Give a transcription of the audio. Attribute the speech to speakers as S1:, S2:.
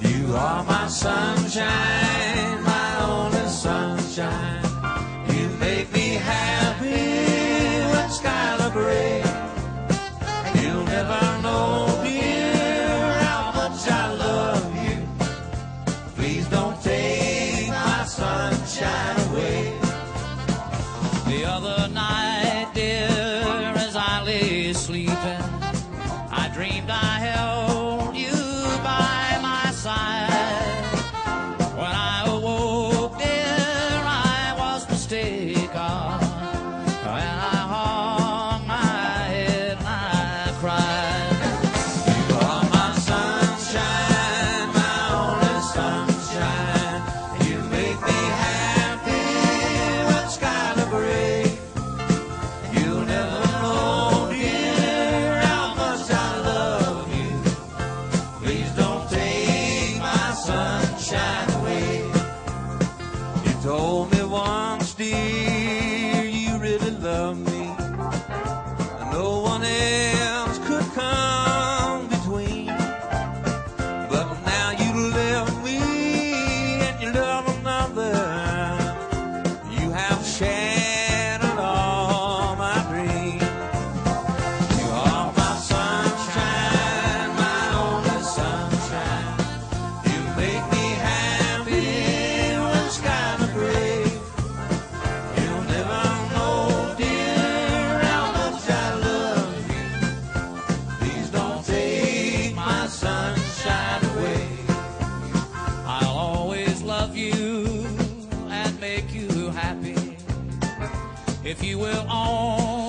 S1: You are my sunshine, my only sunshine. You make me happy when skies are gray. You'll never know, dear, how much I love you. Please don't The Please don't take my sunshine away.
S2: You told me once, dear, you really love me. if you will own.